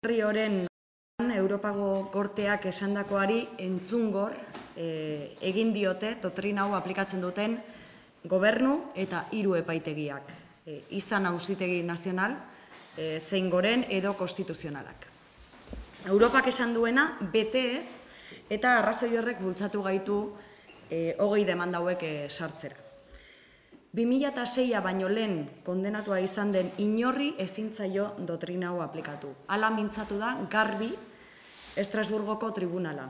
Herri horren Europago gorteak esandakoari entzungor e, egin diote doktrina hau aplikatzen duten gobernu eta hiru epaitegiak, e, izan auzitegi nazional, e, zein goren edo konstituzionalak. Europak esan duena bete ez eta arrazoi horrek bultzatu gaitu e, hogei demandauek e, sartzera. 2006a baino lehen kondenatua izan den inorri ezintzaio dotrina hau aplikatu. Hala mintzatu da garbi Estrasburgoko tribunala.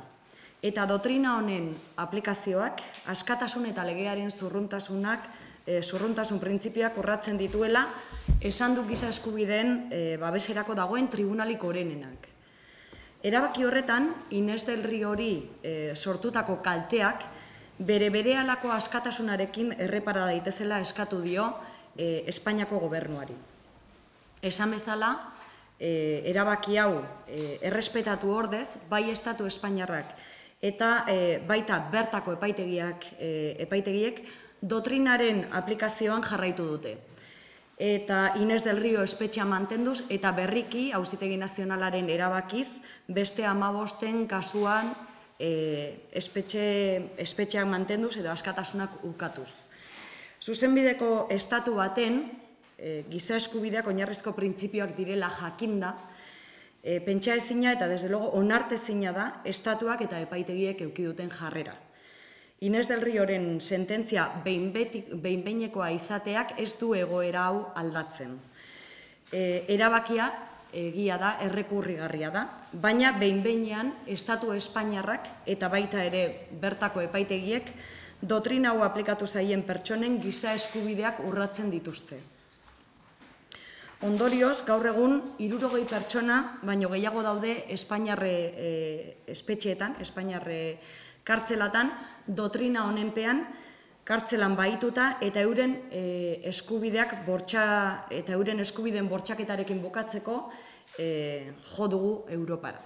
Eta dotrina honen aplikazioak askatasun eta legearen zurruntasunak e, zurruntasun printzipioak urratzen dituela esan du giza eskubideen e, babeserako dagoen tribunalik orenenak. Erabaki horretan, Inez del hori e, sortutako kalteak bere bere alako askatasunarekin errepara daitezela eskatu dio e, Espainiako gobernuari. Esan bezala, e, erabaki hau e, errespetatu ordez, bai estatu Espainiarrak eta e, baita bertako epaitegiak, e, epaitegiek dotrinaren aplikazioan jarraitu dute. Eta Inez del Rio espetxea mantenduz eta berriki hauzitegi nazionalaren erabakiz beste amabosten kasuan e, espetxe, espetxeak mantenduz edo askatasunak ukatuz. Zuzenbideko estatu baten, e, giza eskubideak oinarrizko printzipioak direla jakinda, e, pentsa ezina eta desde logo onarte zina da estatuak eta epaitegiek eukiduten jarrera. Inez del Rioren sententzia behinbeinekoa izateak ez du egoera hau aldatzen. E, erabakia egia da, errekurrigarria da, baina behin-behinean Estatu Espainiarrak eta baita ere bertako epaitegiek dotrina hau aplikatu zaien pertsonen giza eskubideak urratzen dituzte. Ondorioz, gaur egun, irurogei pertsona, baino gehiago daude Espainiarre e, espetxeetan, Espainiarre kartzelatan, dotrina honenpean, kartzelan baituta eta euren e, eskubideak bortxa eta euren eskubideen bortxaketarekin bukatzeko e, jo dugu Europara.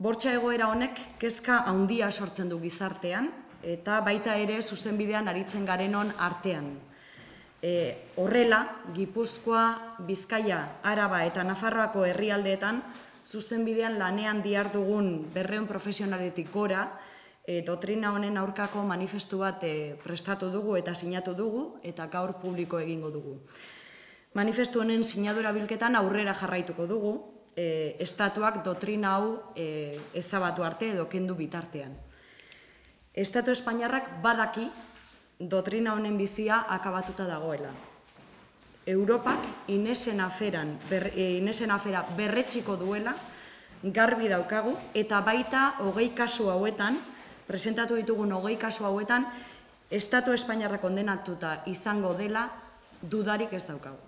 Bortxa egoera honek kezka handia sortzen du gizartean eta baita ere zuzenbidean aritzen garenon artean. E, horrela, Gipuzkoa, Bizkaia, Araba eta Nafarroako herrialdeetan zuzenbidean lanean diar dugun berreon profesionaletik gora, e, dotrina honen aurkako manifestu bat e, prestatu dugu eta sinatu dugu eta gaur publiko egingo dugu. Manifestu honen sinadura bilketan aurrera jarraituko dugu, e, estatuak dotrina hau e, ezabatu arte edo kendu bitartean. Estatu Espainiarrak badaki dotrina honen bizia akabatuta dagoela. Europak inesen aferan, ber, e, inesen afera berretxiko duela, garbi daukagu, eta baita hogei kasu hauetan, presentatu ditugun hogei kasu hauetan, Estatu Espainiarra kondenatuta izango dela dudarik ez daukagu.